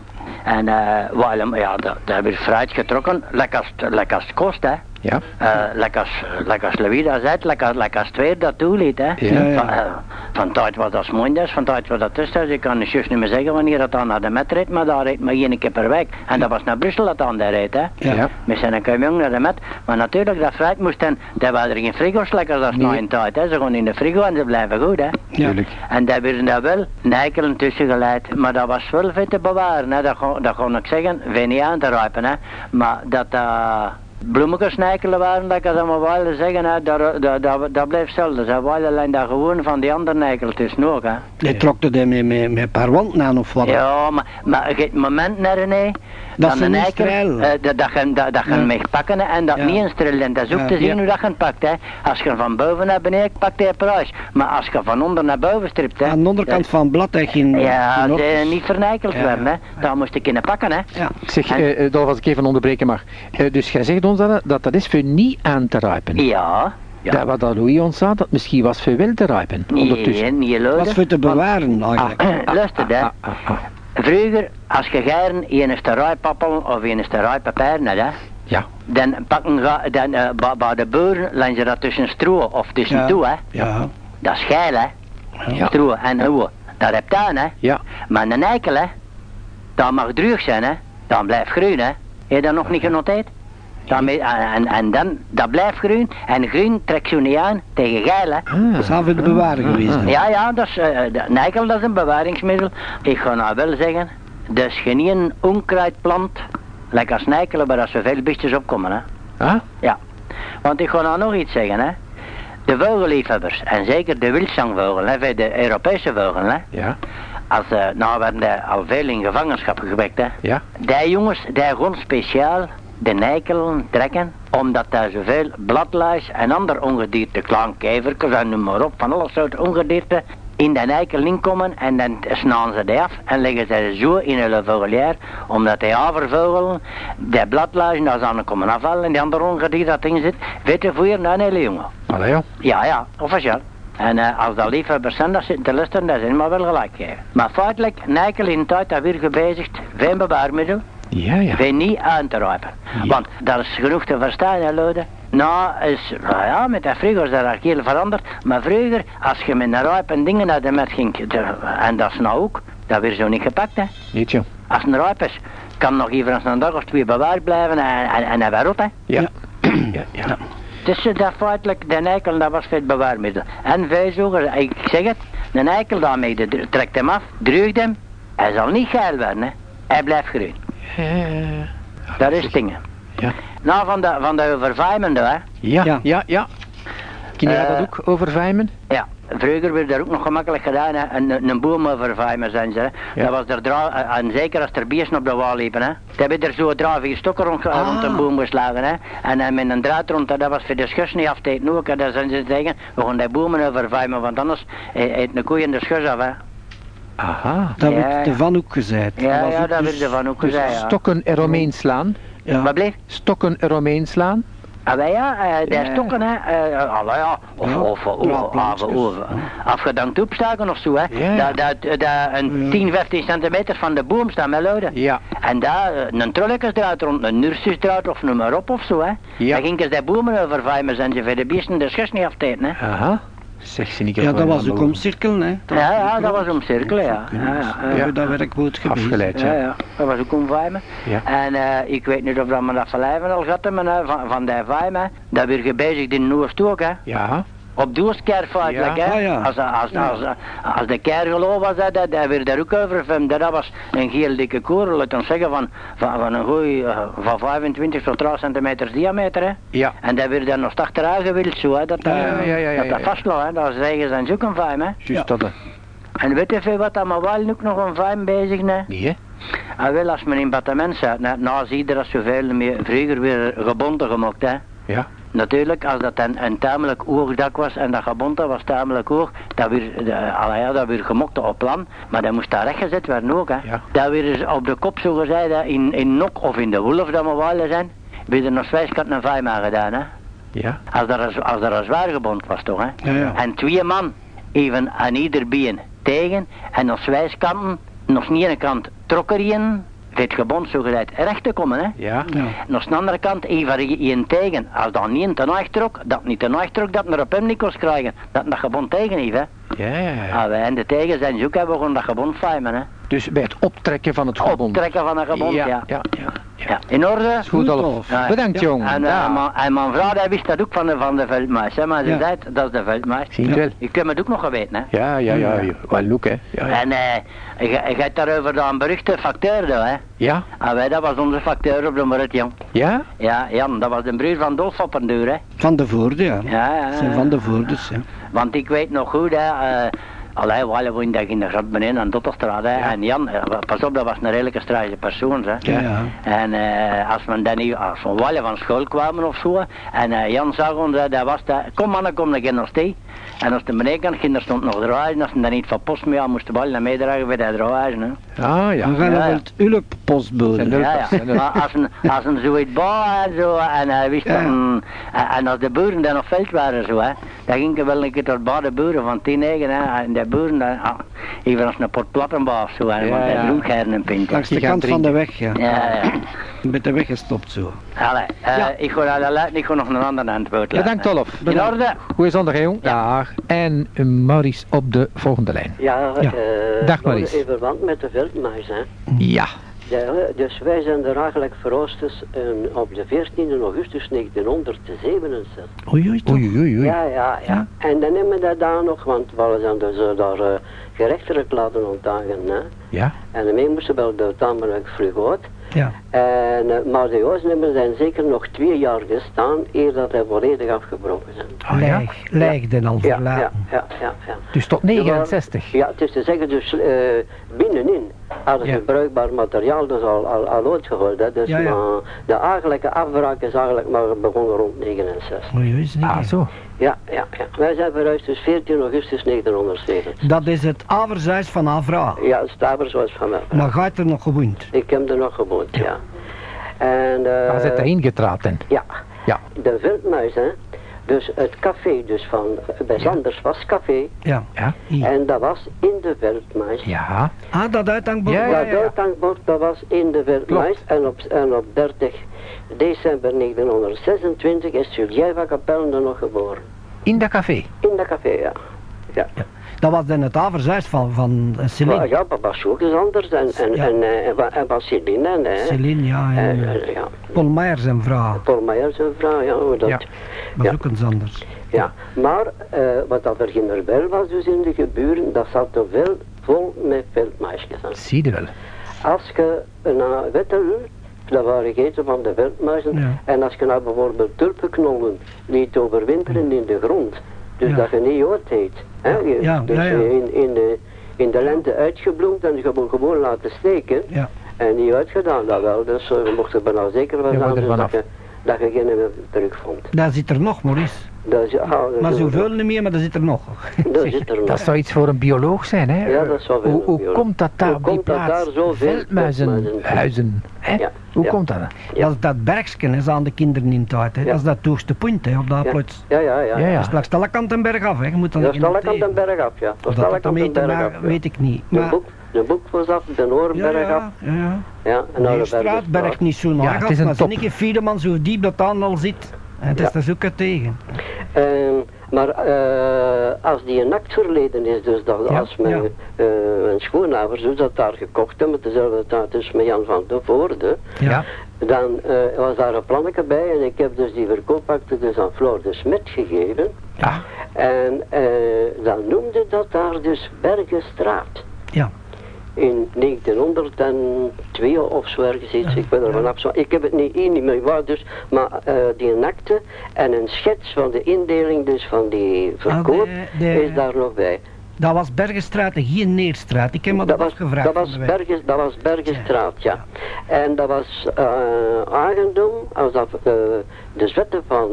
En eh wel, ja, dat, dat werd fruit getrokken, lekker als lekker als het kost, hè. Ja. Eh, lekker als, lekker als Louis dat zei, lekker, lekker als het weer dat toeliet, hè. Ja, ja. Van, eh, van tijd was dat mondes, van tijd was dat tussen, ik kan juist niet meer zeggen wanneer dat dan naar de met reed, maar daar reed maar één keer per week. En dat was naar Brussel dat dan daar reed, hè. Ja. Met zijn camion naar de met. Maar natuurlijk, dat fruit moest dan, daar waren er geen frigo's lekker als Nee. na een tijd, hè. Ze gaan in de frigo en ze blijven goed, hè. Ja. En daar werden daar wel nijkelen tussen geleid. Maar dat was wel veel te bewaren. Hè. Dat, dat kon ik zeggen. Veel niet aan te rijpen. Hè. Maar dat uh, bloemekensnijkelen waren, dat ik dat maar wilde zeggen. Hè. Dat, dat, dat, dat bleef zelden. Ze wilden alleen daar gewoon van die andere nijkel tussen ook. Hè. Hij trok er met, met, met een paar wanden aan of wat. Ja, maar, maar je hebt moment René. Dat dan een niet strijlen. eh, dat, dat, je- dat, dat Ja. pakken hè, en dat Ja. niet instrillen. Dat is ook Ja. te zien Ja. hoe dat je hem pakt. Hè. Als je hem van boven naar beneden pakt, hij prijs. Maar als je van onder naar boven stript, hè, Aan de onderkant van het blad heb je geen... ja, niet vernijkeld Ja. werden, hè. Daar moest ik kunnen pakken, hè. Ja. Zeg, En- eh, eh, Dolf, als ik even onderbreken mag. Eh, dus jij zegt ons dat, dat dat is voor niet aan te rijpen. Ja. Dat wat dat Louis ons zei, dat misschien was voor wel te rijpen. Ondertussen. Nee, niet Wat leuk. voor te bewaren eigenlijk. Luister, hè. Ah, ah, ah. Vroeger, als je geiren een rijpappel of een had, hè. Ja. Dan pakken ga, dan, eh, bij, bij de boeren langs je dat tussen stro of tussen Ja. toe, hè. Ja. Dat is geil, hè. Ja. En hoe. Dat heb je aan, hè. Ja. Maar een eikel, hè. Dat mag droog zijn, hè. Dan blijft groen, hè. Heb je dat nog niet genoteerd? Dan, me- en, en, dan, dat blijft groen. En groen trekt zo niet aan tegen geil, hè. Ah. Dat is al voor de bewaring geweest. dan. Ja, ja, dat is, eh, de nijkel dat is een bewaringsmiddel. Ik ga nou wel zeggen, dat is geen onkruidplant Lekker snijkelen, maar dat zoveel beestjes opkomen, hè. Ah? Ja. Want ik ga nou nog iets zeggen, hè. De vogelliefhebbers, en zeker de wildzangvogel, hè, de Europese vogel, hè. Ja. Als, eh, nou werden die al veel in gevangenschap gewekt, hè. Ja. Die jongens, die gaan speciaal de nijkelen trekken, omdat daar zoveel bladluis en ander ongedierte, klaankeverkers en noem maar op, van alle soorten ongedierte, in de nijkel inkomen en dan snaan ze die af en leggen ze zo in hun vogelier, omdat die havervogel, die bladluis, daar zijn komen afvallen en die andere ongedierte dat in zit, weet je voor je een hele jongen. Allee, joh. Ja, ja, officieel. En eh, als dat liefhebbers zijn, dat zitten te luisteren, dat zijn maar wel gelijk geven. Maar feitelijk, nijkel in de tijd dat weer gebezigd, geen bewaarmiddel, Ja, ja. wij niet aan te rijpen. Want daar is genoeg te verstaan, hè, Lode. Nou, is, nou ja, met dat vroeger is dat eigenlijk heel veranderd. Maar vroeger, als je met een rijp en dingen naar de met ging, en dat is nou ook, dat werd zo niet gepakt, hè. Niet, joh. Als een rijp is, kan nog even een dag of twee bewaard blijven en, en, en hij weer rot, hè. Ja. Ja, ja. Dus dat feitelijk, de eikel, dat was voor het bewaarmiddel. En vijzoger, ik zeg het, de eikel daarmee, de, trekt hem af, dreugt hem, hij zal niet geil werden, hè. Hij blijft groen. Eh, Dat is dingen. Ja. Nou, van de, van de overvijmende, hè. Ja, ja, Ja. ja. Ken jij Eh, dat ook, overvijmen? Ja, vroeger werd dat ook nog gemakkelijk gedaan, hè. Een, een boom overvijmen zijn ze, hè. Dat was er dra eh, en zeker als er beesten op de wal liepen, hè. Dan hebben er zo drie, vier stokken rond, Ah. rond een boom geslagen, hè. En dan met een draad rond, dat was voor de schus niet af te eten ook, hè. Dan zijn ze zeggen, we gaan die bomen overvijmen, want anders eh, eet een koeien de schus af, hè. Aha. Dat Ja, werd ja. de Van ook gezegd. Ja, ja, dat dus- werd er van ook Dus gezegd, ja. stokken eromheen slaan. Ja. Wat bleef? Stokken eromheen slaan. Ah, wij ja, eh die Ja. stokken, hè. eh allee, ja, of, Ja, of, of, of, draadplaatjes, of, afgedankt opstaken of zo, hè. Dat, dat, dat een Ja. 10, 15 centimeter van de boom staan met luiden. Ja. En daar een trollekesdraad rond, een nursusdraad of noem maar op of zo, hè. Ja. Dan gingen ze die bomen overvijmen en ze voor de beesten de schus niet af te eten, hè. Aha. Zeg ze niet Ja, dat was ook om cirkelen, hè. Ja, ja, dat was om cirkelen, ja. ja, ja, Ja, dat werkwoord geweest. Afgeleid, Ja, ja. ja, dat was ook om vijmen. Ja. En eh, ik weet niet of dat me dat verlijven al gaat, maar van, van die vijmen, dat weer gebezigd in Noord ook, hè. Ja. Op dooskerf feitelijk, Ja. hè. Ah, ja. Als, als, als, als, de was, dat, dat, dat werd daar ook over. Dat was een heel dikke korrel, laat ons zeggen, van, van, van een goeie, eh, van 25 tot 30 centimeter diameter, hè. Ja. En dat werd dan nog achteraan gewild, zo, hè. Dat dat, Ja, ja, ja, ja, dat, vastlag, hè. Dat zeggen ze ook een vijm, hè. Juist dat. hè. En weet je veel wat dat maar wel ook nog een vijm bezig, hè. Nee, hè? En wel, als men in battement zat, na, na zie je dat zoveel meer vroeger weer gebonden gemaakt, hè. Ja. Natuurlijk, als dat een, een tamelijk hoog dak was en dat gebonden was tamelijk hoog, dat weer, de, ja, dat weer gemokt op plan, maar dat moest daar rechtgezet worden ook, hè. Ja. Dat weer op de kop, zo gezegd, in, in Nok of in de Wolf, dat we wel zijn, weer er nog zwijskant een vijf aan gedaan, hè. Ja. Als er, een- als er een zwaar gebond was, toch, hè. Ja, ja. En twee man, even aan ieder been tegen, en nog zwijskanten, nog niet aan de kant trokkerien, dit gebond, zo gezegd, recht te komen, hè. Ja. Ja. En aan de andere kant even een tegen. Als dat niet een ten nacht trok, dat niet ten nacht trok, dat er op hem niet kost krijgen. Dat dat gebond tegen heeft, hè. Ja, ja, ja. Ah, wij en de tegen zijn ze ook hebben gewoon dat gebond fijmen, hè. Dus bij het optrekken van het gebond. Optrekken van een gebond, ja. Ja, ja, ja. Ja, in orde? Is goed. Ja. Bedankt, Ja. jong. En, eh, en mijn vrouw die wist dat ook van de, van de veldmuis, hè. Maar ze Ja. zei, dat is de veldmuis. Zie je wel. Ik heb het ook nog geweten, hè. Ja, ja, ja. ja. Wel look, hè. Ja, ja. En eh, je, gaat daarover dan beruchte facteur, hè. Ja? En wij, dat was onze facteur op de Marit, jong. Ja? Ja, Jan, dat was de broer van Dolf op een duur, hè. Van de Voorde, ja. Ja, ja, zijn van de Voordes, ja. Want ik weet nog goed, hè. eh Allee, we woonden daar in de grot beneden aan Dotterstraat, hè. Ja. En Jan, eh, pas op, dat was een redelijke straaise persoon, hè. Ja, ja. En eh, als we dan niet, als we wallen van school kwamen of zo, en eh, Jan zag ons, dat was dat, kom mannen, kom naar gymnastiek. En als de beneden ging, er stond nog draaien, als ze dan niet van post meer aan moesten ballen meedragen bij dat draaien, hè. Ah, ja. Dan gaan we Ja, wel ja. het Ulp postbode. Zijn Ja, ja. zijn Maar als een, als een zoiets bouw en zo, en hij wist Ja. dat een, en, en als de boeren dan nog veld waren zo, hè, dan ging ik wel een keer tot bij de boeren van 10 negen, hè, en de boeren dan, ah, even als een pot plattenbouw of zo, hè, Ja, want hij ja. droeg her een pint. Langs de kant van de weg, ja. Ja, ja. Met de weg gestopt zo. Allee, eh, Ja. ik ga de luid, ik ga nog een ander antwoord laten. Bedankt, Olaf. In orde? Goeie zondag, jong. Dag. En eh, Maurice op de volgende lijn. Ja, Ja. eh, Dag, Maurice. in verband met de veldmuis, hè. Ja. Ja, dus wij zijn er eigenlijk veroosters en op de 14 augustus 1967. Oei, oei, toch. Oei, oei, oei. Ja, ja, ja. Ja. En dan hebben we dat daar nog, want we zijn dus eh, daar uh, gerechtelijk laten ontdagen, hè. Ja. En daarmee moesten we wel de tamelijk vroeg uit. Ja. En, eh, maar de huisnummers zijn zeker nog twee jaar gestaan eer dat hij volledig afgebroken zijn. Ah, ja? Lijk, al Ja, ja, verlaten. ja, ja. ja. Dus tot 69. Ja, het is te zeggen, dus eh, binnenin hadden ze Ja. bruikbaar materiaal dus al, al, al uitgegooid. Hè. Dus Ja, ja. maar de eigenlijke afbraak is eigenlijk maar begonnen rond 69. Oei, oei, is niet Ah, zo. Ja, ja, ja. Wij zijn verhuisd dus 14 augustus 1907. Dat is het avershuis van Avra. Ja, Stabers was van mij. Maar gaat er nog gewoond? Ik heb er nog gewoond, ja. En, eh, Waar zit hij ingetrapt Ja, Ja. de Veldmuis, hè. Dus het café dus van, bij Sanders was café. Ja. Ja. En dat was in de Veldmuis. Ja. Ah, dat uithangbord? Ja, ja, Dat uithangbord dat was in de Veldmuis. En op, en op 30 december 1926 is Julien van Kapellen er nog geboren. In dat café. In dat café, ja. Ja, Dat was dan het avershuis van, van Celine. maar ja was ook eens anders. En, en, Ja. en, eh, en, wa- en was Celine. En, hè. Celine, ja. En, En, eh, eh, ja. Paul Meijer zijn vrouw. Paul Meijer zijn vrouw, ja. hoe Dat, Ja. Was Ja. ook eens anders. Ja, maar wat dat er geen rebel was dus in de geburen, dat zat er wel vol met veldmaisjes aan. Zie je wel. Als je naar Wettel, dat waren gegeten van de veldmuizen, Ja. en als je nou bijvoorbeeld tulpenknollen liet overwinteren in de grond, dus Ja. dat je niet oud heet, hè, je- Ja, dus ja, ja. In, in, de, in de lente uitgebloemd en gewoon, gewoon laten steken, Ja. en niet uitgedaan dat wel, dus eh, je mocht er bijna zeker van zijn dus dat, je, dat je geen meer terugvond. Daar zit er nog, Maurice. Dat is, ah, dat Maar zoveel niet meer, maar daar zit er nog. Dat zit er nog. Dat zou iets voor een bioloog zijn, hè? Ja, dat zou wel Hoe, hoe komt dat daar Hoe op die komt dat plaats? daar zoveel Veldmuizenhuizen, hè? Ja, Hoe ja. komt dat? Ja. Dat dat bergsken is aan de kinderen in tijd. Hè. Ja. Dat is dat hoogste punt hè, op dat Ja. plots. Ja, ja, ja. Ja, ja. Dat is langs de kant een berg af. Hè. Je moet dan Dat is alle kant een noteren. berg af, ja. Dat dat ermee een te berg af. ja. weet ik niet. De Maar boek, de boek was af, de ja, Noorberg af. ja, ja, ja. Ja, en de Neerstraat, berg berg niet zo Ja, naar het af, is een maar niet Fiedemans hoe diep dat aan al zit. En het is Ja. daar zoeken tegen. En, maar eh, als die een act verleden is, dus dat Ja, als mijn, ja. eh, schoonouders dus dat daar gekocht hebben, dezelfde tijd dus met Jan van de Voorde, Ja. dan eh, was daar een plannetje bij en ik heb dus die verkoopakte dus aan Floor de Smet gegeven. Ja. En eh, dan noemde dat daar dus Bergenstraat. Ja. In 1902 of zo ergens iets, ik ben er vanaf zo. Ik heb het niet in, waar dus, maar eh, die akte en een schets van de indeling dus van die verkoop Ah, de- de- is daar nog bij. Dat was Bergenstraat en geen Neerstraat. Ik heb me dat, Dat was, afgevraagd. dat, was. Berges, dat was Bergenstraat, ja. En dat was eh eigendom als dat eh, de zwetten van,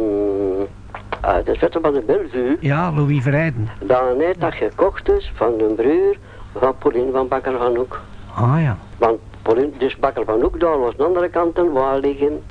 de zwetten van de Bellevue, Ja, Louis dan heeft dat gekocht dus van de broer van Pauline van Bakker van Hoek. Ah ja. Want Pauline, dus Bakker van Hoek daar was de andere kant een waar liggen.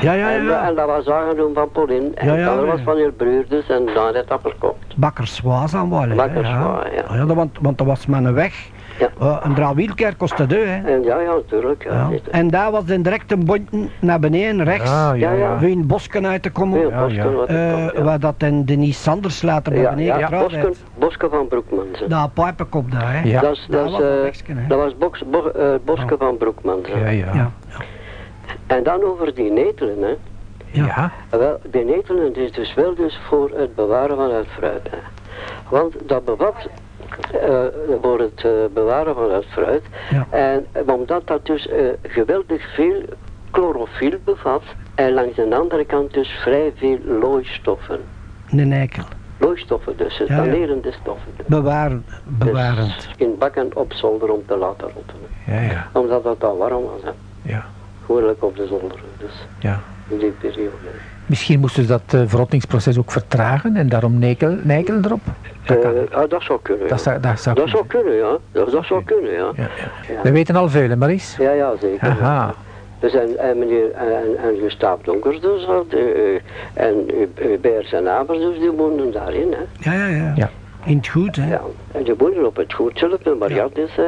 Ja, ja, En, ja. en dat was eigendom van Pauline. En Ja, ja, dat was ja. van je broer dus en daar heeft dat verkocht. Bakkerswaas aan wel. Bakkerswaas, ja. Ah, ja want, want dat was een weg. Ja. Eh, een draaiwielkerk kostte deur, hè. En ja, ja, natuurlijk. Ja. En daar was dan direct een bondje naar beneden, rechts. Ja, Ja, ja. ja. Voor in bosken uit te komen. Ja, bosken ja. wat het Eh, komt, ja. Waar dat en Denise Sanders later naar Ja, beneden ja, bosken, van Broekmansen. Dat pijpenkop daar, hè. Ja. Dat is, was eh, dat was bo, eh, bosken van Broekmansen. Ja, ja. Ja. En dan over die netelen, hè. Ja. Ja. Wel, die netelen is dus wel dus voor het bewaren van het fruit. Hè. Want dat bevat eh, voor het eh, bewaren van het fruit. Ja. En omdat dat dus eh, geweldig veel chlorofiel bevat. En langs de andere kant dus vrij veel looistoffen. Een eikel. Looistoffen dus, Ja, stoffen. Dus Bewaren, bewarend. in bakken op zolder om te laten rotten. Ja, ja. Omdat het al warm was. Hè. Ja. Gewoonlijk op de zolder. Dus ja. in die periode. Misschien moesten ze dat eh, verrottingsproces ook vertragen en daarom nekel, nijkel erop. Dat. Eh, ah, dat zou kunnen. dat, ja. zou, dat zou Dat zou kunnen. ja. Dat, dat zou kunnen, ja. Ja, ja. Ja. We weten al veel, hè, Maries? Ja, ja, zeker. Aha. Dus en, en meneer en, en Gustav Donkers dus had, eh, eh, en uh, Beers en Abers dus, die woonden daarin, hè. Ja, ja, ja. Ja. In het goed, hè. Ja. En die woonden op het goed zelf, maar ja, dus... eh,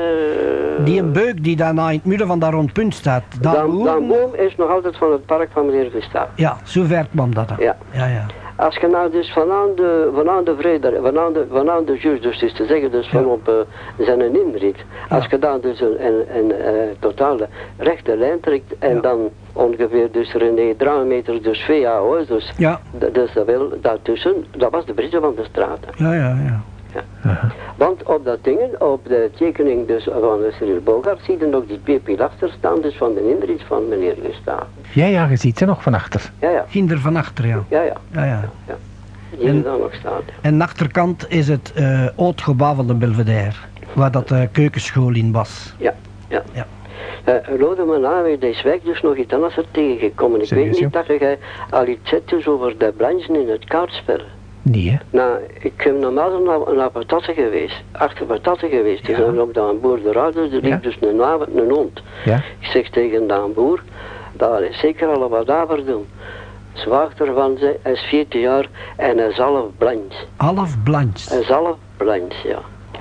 Die een beuk die daar nou in het midden van dat rond punt staat. Dat boom is nog altijd van het park van meneer Gustav. Ja, zo ver kwam dat dan. Ja. Ja, ja. Als je nou dus vanaan de, vanaan de vrede, vanaan de, vanaan de juist, dus is te zeggen dus van Ja. op uh, zijn inrit. Als je dan dus een, een, een eh, totale rechte lijn trekt en Ja. dan ongeveer dus René 3 meter dus VAO, dus Ja, dat is wel daartussen, dat was de bridge van de straat. hè. ja, ja, ja. Want op dat ding, op de tekening dus van de Cyril Bogart, zie je nog die twee pilasters staan, dus van de indruk van meneer Gustav. Ja, ja, je ziet ze nog van achter. Ja, ja, Ginder van achter, ja. ja, ja, ja, ja. die En- dan nog staat. En de achterkant is het eh oud gebouw van de Belvedere. Waar dat de keukenschool in was. Ja, ja. Ja. Eh Rode Manawe, deze week dus nog iets anders er tegengekomen. Ik Serieus, weet niet dat jij al iets zegt dus over de blanchen in het kaartspel. Nee, hè? Nou, ik ben normaal naar, naar patatten geweest, achter patatten geweest. Ja. zijn op de boerderij, dus er liep Ja. dus een avond een hond. Ja. Ik zeg tegen de boer, dat is zeker al wat over doen. Zwaagt ervan, zei, hij is 14 jaar en hij is half blind. Half blanch. Hij is half blind, ja.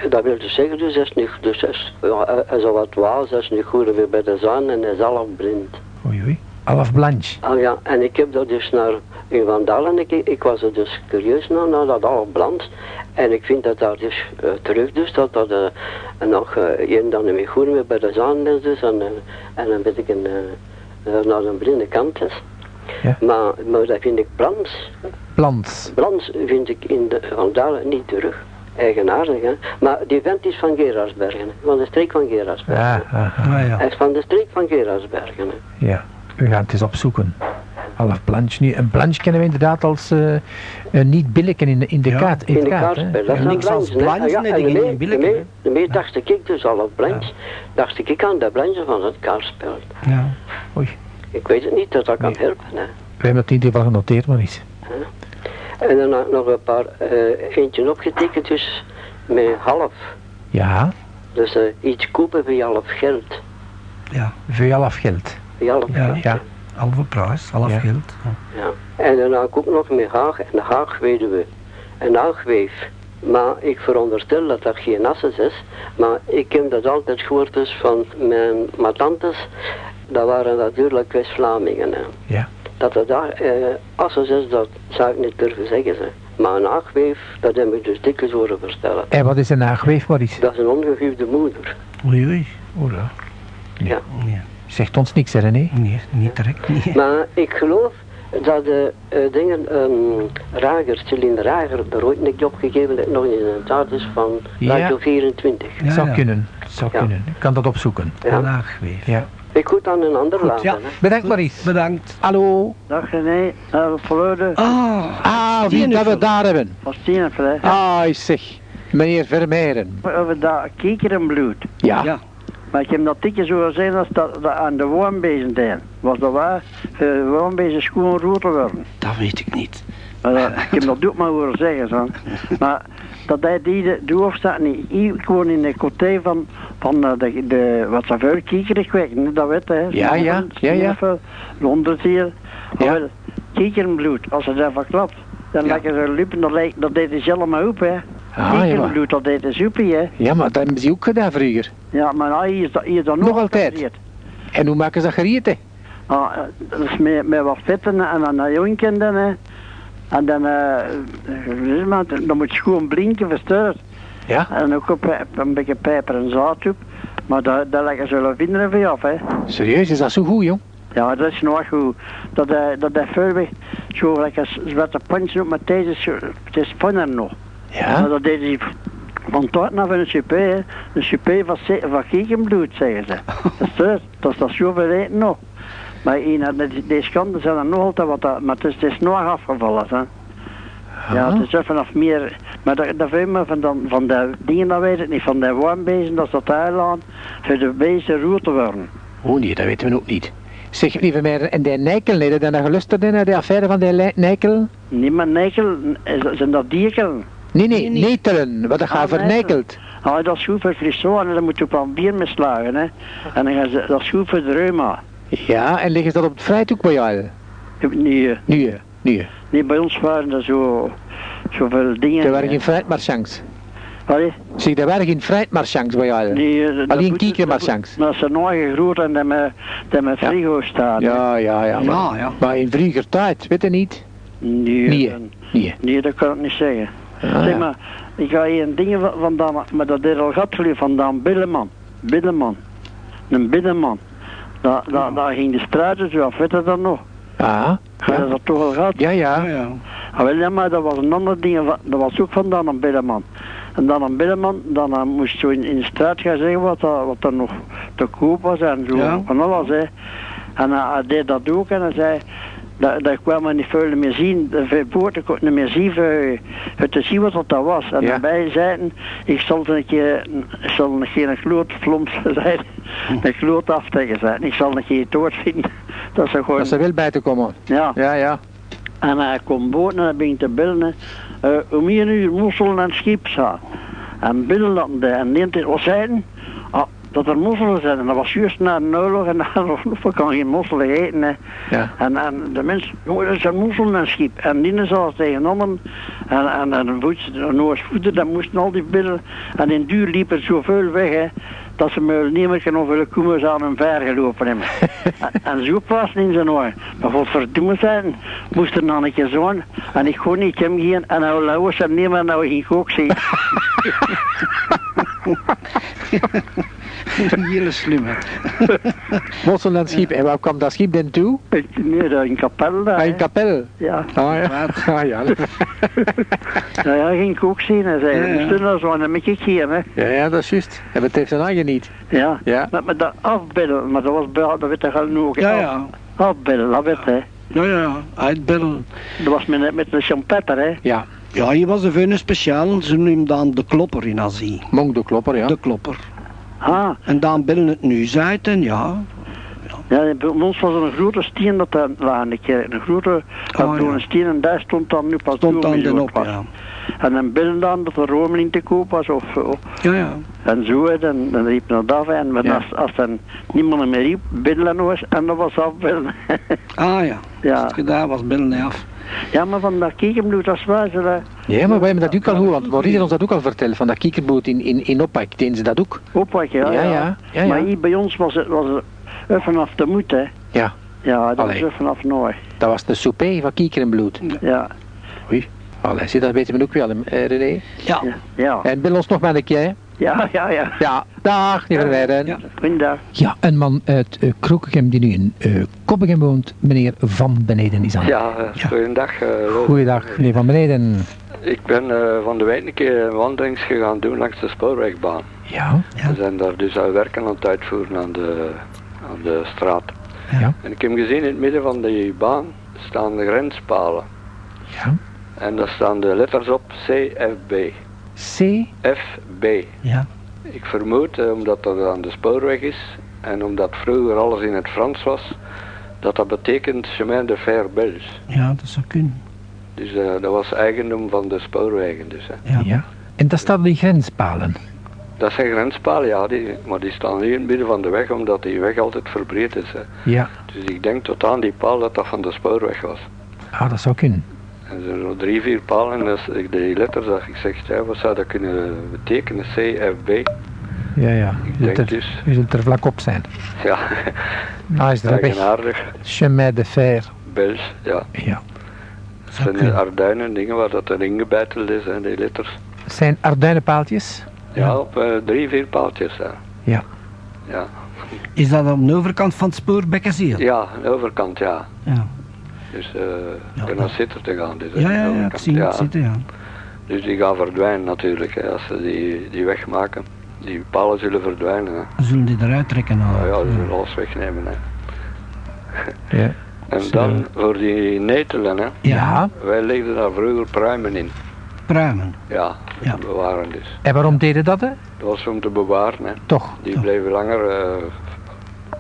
Dat wil dus zeggen, dus hij is niet, dus hij is, ja, hij- hij is al wat waas, hij is niet goed weer bij de zon en hij is half blind. Oei, oei. Alaf Blanche. Ah ja, en ik heb dat dus naar in Vandal en ik, ik was er dus curieus naar, naar dat half blind. En ik vind dat daar dus eh, terug dus, dat dat eh, nog eh een dan niet goed meer bij de is dus en, en dan weet ik een, naar een blinde kant is. Ja. Maar, maar dat vind ik Blans. Plans. Blans vind ik in de Vandalen niet terug. Eigenaardig, hè. Maar die vent is van Gerardsbergen, van de streek van Gerardsbergen. Ja, ah, ja. Hij is van de streek van Gerardsbergen. hè. ja. We gaan het eens opzoeken. Alaf Blanche nu. En Blanche kennen we inderdaad als eh, niet billiken in de, in de Ja, kaart. In de kaart, hè. dat Ja, zijn niks als. Blanchen, Ah, ja, billiken, daarmee- daarmee dacht ik dus al op Blanche, dacht ik aan de Blanche van het kaartspel. ja. Oei. Ik weet het niet, dat dat kan Nee. helpen. Hè. We hebben het in ieder geval genoteerd, maar eens. En dan nog een paar, eh, eentje opgetekend dus met half. Ja, Dus eh, iets kopen voor half geld. ja. veel half geld. Voor half Ja. geld. Ja. Halve prijs, half Ja. geld. Ja. Ja. En dan had ik ook nog met Haag, en de Haag weten we, een haagweef. Maar ik veronderstel dat dat geen asses is. Maar ik heb dat altijd gehoord dus van mijn, mijn tantes. Dat waren natuurlijk West-Vlamingen. hè. Ja. Dat het daar eh, asses is, dat zou ik niet durven zeggen. Ze. Maar een haagweef, dat heb ik dus dikwijls horen vertellen. En wat is een nageweef, Maurice? Dat is een ongehuwde moeder. Oei, oei. Ja. Nee, Zegt ons niks, hè, René? nee, niet direct. Nee. Maar ik geloof dat de eh, dingen, um, Rager, Celine Rager, er ooit niet opgegeven dat nog in een taart is van Ja. Radio 24. Ja, zou ja. kunnen. Zou Ja. kunnen. Ik kan dat opzoeken. Ja. Laagweef. Ja. Ik goed aan een ander laten. ja. hè. Bedankt, Maurice. Bedankt. Hallo. Dag René, uh, Fleude, Ah, Ah, wie dat we daar hebben. van Steenenvlei. Ah, ik zeg. Meneer Vermeeren. Over dat kiekerenbloed. Ja. ja. Maar ik heb dat tikje zo gezien als dat, dat aan de woonbezen deed. Was dat waar? De woonbezen schoon rood worden. Dat weet ik niet. Maar dat, ik heb dat ook maar horen zeggen. Zo. Maar dat hij die de, de hoofdstad niet. Ik woon in de coté van, van eh, de, de, wat ze veel kweken, dat weet je. Ja, ja, ja, ja. Londen hier. Ja. Kiekerenbloed, als het daarvan klopt. Dan Ja. lekker zo lippen, dat, dat deed hij zelf maar op, hè. Ah, ja, dat deed hij soepie, hè. ja, maar dat hebben ze ook gedaan vroeger. Ja, maar nou, hier is dat, hier is dat nog, Nog altijd? gebaseerd. En hoe maken ze dat gerieten? Ah, dat is met, met wat vetten en dan een jonken dan, hè. En dan, maar dan moet je gewoon blinken verstuurd. Ja. En ook op, een beetje pijper en zout op. Maar daar, daar leggen ze wel vinden van je af, hè. Serieus, is dat zo goed, jong? Ja, dat is nog goed. Dat dat weg, zo lekker zwarte puntjes op, maar deze is, het is funner Maar Ja. dat hij van tot naar van een chipé. Een chipé van, ze- van zeggen ze. dat is. Dat is zoveel nog. Maar in de- deze kanten zijn er nog altijd wat, dat- maar het is, het is nog afgevallen, hè. Ja, het is even af meer, maar dat, dat weet me van, dan, van de dingen, dat weet ik niet, van de wormbezen, dat ze dat uitlaan, voor de beesten rood te worden. Oh nee, dat weten we ook niet. Zeg, lieve Vermeeren, en die Nijkel, nee, dat dan geluisterd naar de affaire van die Nijkel? Meer nekel, is- zijn dat dieren? Nee, nee, Nee, nee. netelen, wat dat Ah, gaat vernijkeld. Ah, dat is goed voor friso en dan moet je op een bier mee slagen, hè. En dan gaan ze, dat is goed voor de reuma. Ja, en liggen ze dat op het vrijtoek bij jou? Nee, Nee, nee. nee, bij ons waren er zo, zoveel dingen. Er waren geen fruitmarchands. Allee, Zeg, er waren geen fruitmarchands bij jou. nee, eh, Alleen kiekenmarchands. Dat ze nog gegroeid en dat met, dat met Ja. frigo staan. Ja, ja, ja. Maar, Ja, ja. maar in vroeger tijd, weet je niet? Nee, Nee. Nee. nee, dat kan ik niet zeggen. Ah, zeg ja. maar, ik ga hier een ding van- vandaan, maar dat is al gehad jullie vandaan, Billeman. Billeman. Een binnenman. Daar, daar, daar ging de straat zo af, weet je dat nog? Ah, Ga je dat toch al gehad? Ja, ja. ja. Ah, wel, ja, maar dat was een ander ding, van- dat was ook vandaan een binnenman. En dan een binnenman, dan eh, moest zo in, in de straat gaan zeggen wat, er- wat er nog te koop was en zo. Ja. Van alles, hè. En hij, hij deed dat ook en hij zei... Dat, dat kwam me niet veel meer zien, de verpoorten kon niet meer zien, voor, voor te zien wat dat was. En Ja. daarbij zeiden, ik zal het een keer, ik zal een keer een gloed flums zijn, een gloed aftrekken zijn. Ik zal een keer dood vinden. Dat ze gewoon, Dat ze wel bij te komen. ja. Ja, ja. En hij komt boven en hij begint te bellen. eh om hier uur mosselen en schip staan. En binnen dat de, en neemt het ah, dat er mosselen zijn. En dat was juist na de oorlog en dan kan geen mosselen eten. Hè. Ja. En, en de mensen, jongen, dat is een mosselen en schip. En die is al tegen anderen. En, en, en een voeten, dat moesten al die billen. En in duur liep er zoveel weg, hè. Dat ze me niet meer kunnen willen komen, ze aan hun ver gelopen hebben. en, en zo was het in zijn oor. Maar voor verdomme zijn, moest er nog een keer zo. En ik kon niet hem gaan en nou lauwers en niet meer nou ging ik ook zien. Een hele slimme. Mossel en schip. En waar kwam dat schip dan toe? Nee, dat in kapel daar. Ah, in kapel. Ja, Ah ja. Ah, ja. nou ja, ging ik ook zien en zei, Ja, ja. moest er nou zo en dan moet ik hier, hè. ja, ja, dat is juist. En wat heeft zijn eigen niet? Ja, Ja. Met, met dat afbellen, maar dat was bij, dat al nu ook. Ja, af- ja. Afbellen, dat weet hè. Ja, ja, ja. Uitbellen. Dat was met, met de champetter, hè. Ja. Ja, hier was een een speciaal. Ze noemen dan de klopper in Azië. Monk de Klopper, ja. De klopper. Ah, En dan billen het nu uit en ja. ja, bij ons was er een grote steen dat daar lag in de kerk. Een grote, Oh, ja. een steen en daar stond dan nu pas Stond dan op, was. ja. En dan binnen dan dat er Rome niet te koop was of zo. Ja, ja. En zo, dan, dan riep dat af. En Ja. als, als dan niemand meer riep, nog eens en dat was afbellen. Ah ja. ja. Als het gedaan was, hij af. Ja, maar van dat kiekenbloed, dat is waar. Ze, Ja, maar wij hebben dat ook al gehoord, want Maurice heeft ons dat ook al verteld, van dat kiekerboot in, in, in Oppak, deden ze dat ook. oppakken, ja, Ja, ja. ja. Maar hier bij ons was het, was het vanaf de moed, hè. Ja, Ja, dat Allee. was er vanaf nooit. dat was de souper van kieker en bloed. Ja, Oei, allee, zie, dat weten we ook wel, eh, René. Ja. ja, ja. En bel ons nog maar een keer, hè. Ja, ja, ja. Ja, dag, meneer Verwijden. Ja. Goeiedag. Ja, een man uit uh, die nu in uh, Koppegem woont, meneer Van Beneden is aan. Ja, uh, goeiedag. Uh, Goeiedag, meneer Van Beneden. Ik ben uh, van de wijk een keer een wandelings gegaan doen langs de spoorwegbaan. Ja. Ja. We zijn daar dus aan werken aan het uitvoeren aan de, aan de straat. Ja. En ik heb gezien in het midden van die baan staan de grenspalen. Ja. En daar staan de letters op CFB. C. FB. Ja. Ik vermoed, eh, omdat dat aan de spoorweg is en omdat vroeger alles in het Frans was, dat dat betekent chemin de fer belge. Ja, dat zou kunnen. Dus eh, dat was eigendom van de spoorwegen dus. Hè. Ja. Ja. En daar staan die grenspalen. Dat zijn grenspalen, ja, die, maar die staan hier in het midden van de weg omdat die weg altijd verbreed is. Hè. Ja. Dus ik denk tot aan die paal dat dat van de spoorweg was. Ah, dat zou kunnen. En er zijn zo drie, vier palen en als ik die letters zag, ik zeg, ja, wat zou dat kunnen betekenen? CFB? Ja, ja. Ik Je denk zult er, dus. je zult er vlak op zijn. Ja, Ah, is er weg. eigenaardig. Chemin de fer. Belge, ja. Ja. Zou zijn de kunnen. Arduinen dingen waar dat erin gebeiteld is en die letters. Zijn Arduinenpaaltjes. Ja, op eh, drie, vier paaltjes. Ja. Ja. Ja, Is dat aan de overkant van het spoor Bekkenzeel? ja aan de overkant, ja. Ja. Dus eh Ja, naar zitten te gaan. Dus, Ja, de ja, ja, ik zie het zitten, ja. Dus die gaan verdwijnen natuurlijk, hè, als ze die, die wegmaken. Die palen zullen verdwijnen. Hè. Dan zullen die eruit trekken. Nou ja, ze zullen alles wegnemen. Hè. Ja. En dan voor die netelen, hè. Ja. Wij legden daar vroeger pruimen in. Pruimen. Ja, Ja. bewaren dus. En waarom deden dat, hè? Dat was om te bewaren, hè. Toch. Die Toch. bleven langer, eh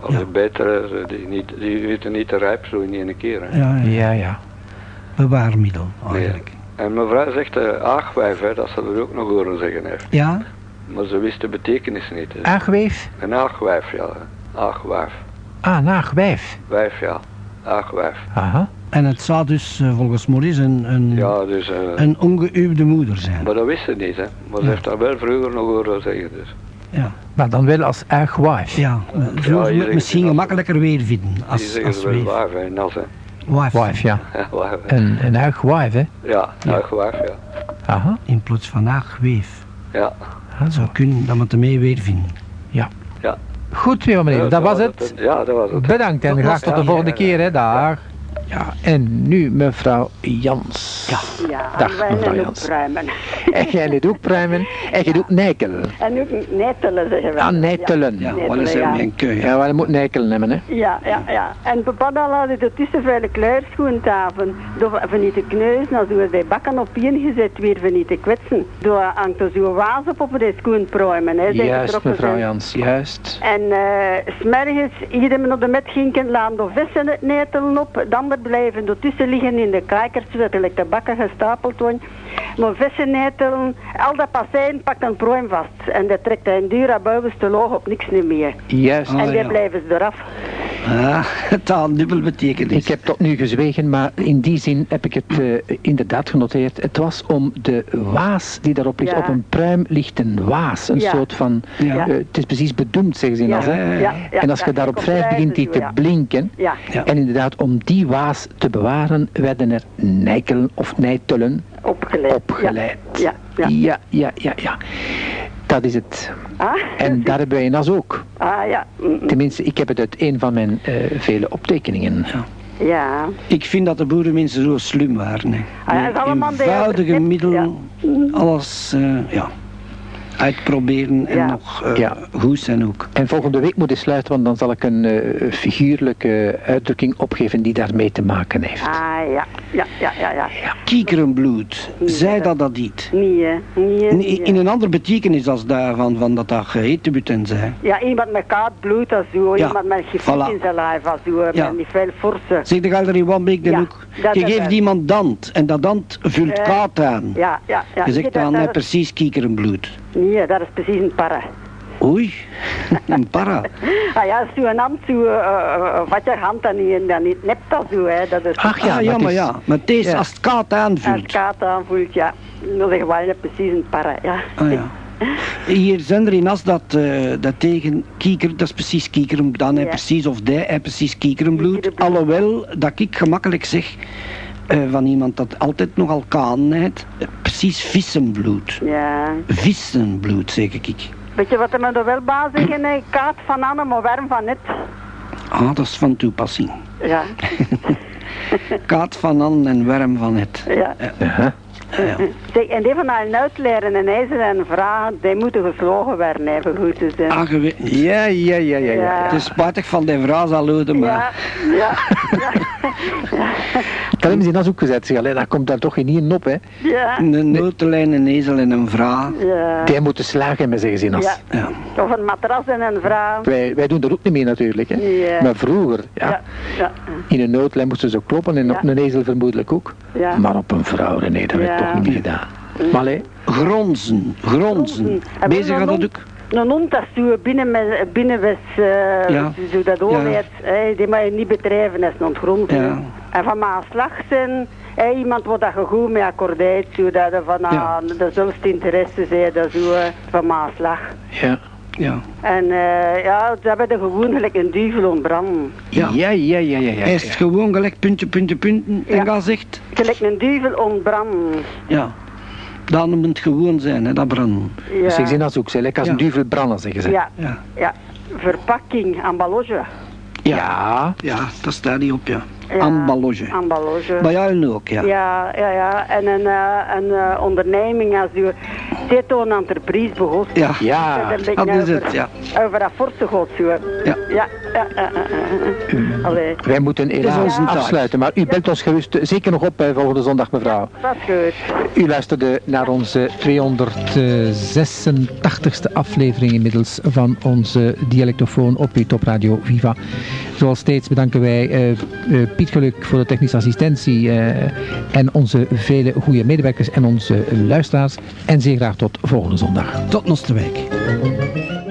als Ja. het beter, eh, die, niet, die weten niet te rijp zo in één keer. Hè. Ja, ja. Ja, ja. Bewaarmiddel, eigenlijk. En mevrouw zegt uh, aagwijf, hè, dat ze dat ook nog horen zeggen heeft. Ja? Maar ze wist de betekenis niet. Hè. Aagweef. Een aagwijf, ja. Aagwijf. Ah, naagwijf. Wijf, ja. Aagwijf. Aha. En het zou dus eh, volgens Maurice een, een, Ja, dus... eh, een moeder zijn. maar dat wist ze niet, hè. Maar ze heeft dat wel vroeger nog horen zeggen, dus. Ja, Maar dan wel als aagwijf. ja. eh, zo Ja, het is misschien gemakkelijker weervinden als, als wel weef. wijf, hè. Nas, hè. Wijf. Wijf, ja. Ja. Een, een aagwijf, hè? Ja, Ja. aagwijf, ja. Aha. In plaats van aagweef. Ja. Ah, zo. Zou kunnen dat we het ermee weervinden. Goed, meneer, Ja, dat was het. Ja, dat was het. Bedankt en Dat graag tot de volgende keer, hè. Daar. Ja, en nu mevrouw Jans. Ja. Ja, Dag, mevrouw Jans. pruimen. En jij doet ook pruimen. En je doet nijkelen. En ook nijtelen zeggen we. Ah, nijtelen. Ja, hebben we een keu. Ja, maar je moet nijkelen hebben, hè. Ja, ja, ja. En papa dan laat het tussen vele kluierschoentafel. Door van niet te kneuzen, als we bij bakken op ingezet weer van niet te kwetsen. Door hangt er zo'n waas op op de schoen pruimen. Hè, zeg Juist, mevrouw. Jans, juist. En eh smergens, iedereen op de met ging laten de vissen het netelen op. Dan blijven ertussen liggen in de kijkers, zodat er like de bakken gestapeld worden. Maar vissen netelen, al dat passijn pakt een prooi vast. En dat trekt een duur aan bovenste loog op niks meer. Juist. En die ja. blijven ze eraf. Ah, het een dubbel betekenis. Ik heb tot nu gezwegen, maar in die zin heb ik het eh, inderdaad genoteerd. Het was om de waas die daarop ligt. Ja. Op een pruim ligt een waas. Een Ja. soort van... Ja. eh, het is precies bedoemd, zeggen ze in Ja, als, hè. ja, ja, ja, en als je ja, daarop op wrijft, begint die te blinken. Ja, Ja. En inderdaad, om die waas te bewaren, werden er nijkelen of nijtelen opgeleid. opgeleid. Ja, ja. ja. ja, ja, ja. ja. Dat is het. Ah, En daar hebben wij in As ook. ah ja. Tenminste, ik heb het uit een van mijn eh, vele optekeningen. Ja. Ik vind dat de boerenmensen zo slim waren. Hè. Ah, ja, allemaal eenvoudige ja. middelen, alles eh, ja, uitproberen en Ja. nog eh, Ja. goed zijn ook. En volgende week moet ik sluiten, want dan zal ik een eh, figuurlijke uitdrukking opgeven die daarmee te maken heeft. Ah ja. Ja, ja, ja, ja. Kiekerenbloed, zei dat dat niet? Nee. Nee, In, nee, in een andere betekenis als daarvan, van dat dat geheten zei. Ja, iemand met koud bloed of zo, Ja, iemand met gevoel voilà. in zijn lijf of zo, Ja. met niet veel forse. Zeg de er in dan Ja, ook? dat Je geeft iemand dand en dat dand vult Eh, kaart aan. Ja, ja, ja. Je zegt dan precies kiekerenbloed. Nee, dat is precies een parre. Oei, een para. Ah ja, zo'n hand, zo, eh, wat je hand dan niet, en dan niet nept dat zo, hè. Dat is Ach ja, Ja, maar ja, het maar is- ja. Maar deze, Ja. als het kaart als aanvult. kaart aanvoelt, ja. Dan zeggen wij dat precies een parre, ja. Ah, ja. Hier zijn er in as dat, eh, dat tegen kieker, dat is precies kiekeren, dan hij precies of die hij precies kiekerenbloed. Kiekerenbloed. Alhoewel dat ik gemakkelijk zeg eh, van iemand dat altijd nogal kaan heeft, eh, precies vissenbloed. Ja. Vissenbloed, zeg ik. Weet je wat er me er wel bij zeggen, hè? Kaart van Anne, maar warm van net. Ah, dat is van toepassing. Ja, Kaat van an en werm van het. ja. Ja. Ja. Zeg, en die van haar uitleren en ijzer en vragen, die moeten geslogen worden, hè, voor goed te zijn. Ah, Ja, ja, ja, ja, ja. Het is spijtig van de vrouw zal loden, ja, maar... ja, Dat hebben ze in ook gezet, zeg. Allee, dat komt daar toch in op, hè. ja, Een notenlijn, een ezel en een vrouw. ja. Die moeten slagen hebben, zeggen ze in As. Ja. Ja. Of een matras en een vrouw. Wij, wij doen dat ook niet meer natuurlijk, hè. Ja. Maar vroeger, ja, Ja, ja, in een noodlijn moesten ze kloppen en Ja. op een ezel vermoedelijk ook. ja. Maar op een vrouw, nee, dat werd. Toch niet meer gedaan. Maar allee, Gronzen, gronzen. Bezig hebben gaat dat een ook? Een hond dat zo binnen, met, binnen was, eh, Ja. zo dat overheid, hè, die mag je niet bedrijven als een ontgrond. Ja. En van Maaslag zijn, hè, iemand wat dat je goed mee akkoordeert, zodat je van Ja. ah, de zelfste interesse zei, dat zo, eh, van Maaslag. ja. Ja. En eh, ja, ze hebben er gewoon gelijk een duivel ontbranden. Ja. Ja, ja, ja, ja, ja. Hij is gewoon gelijk puntje, puntje, punten. En ga zegt, Gelijk een duivel ontbranden. ja. Dan moet het gewoon zijn, hè, dat branden. Ja. Zeg ze in As ook, zeg. Lekker als een Ja. duvel branden, zeggen ze. Ja, Ja. ja. Verpakking, emballage. Ja. Ja. Ja, dat staat niet op, ja. Ja. Emballage. Bij jou ook, ja. Ja, ja, ja. En een, eh, een eh, onderneming als u Teto een entreprise begon. Ja. Ja. Dat is een Dat is over, het, ja. over dat forse god zo. Ja. Ja, ja, ja, ja, ja, ja. Allee, Wij moeten helaas afsluiten, maar u belt ons gerust zeker nog op bij volgende zondag, mevrouw. dat is goed. U luisterde naar onze 286e aflevering inmiddels van onze dialectofoon op uw Top Radio Viva. Zoals steeds bedanken wij eh, eh, Piet Geluk voor de technische assistentie eh, en onze vele goede medewerkers en onze luisteraars. En zeer graag tot volgende zondag. Tot week.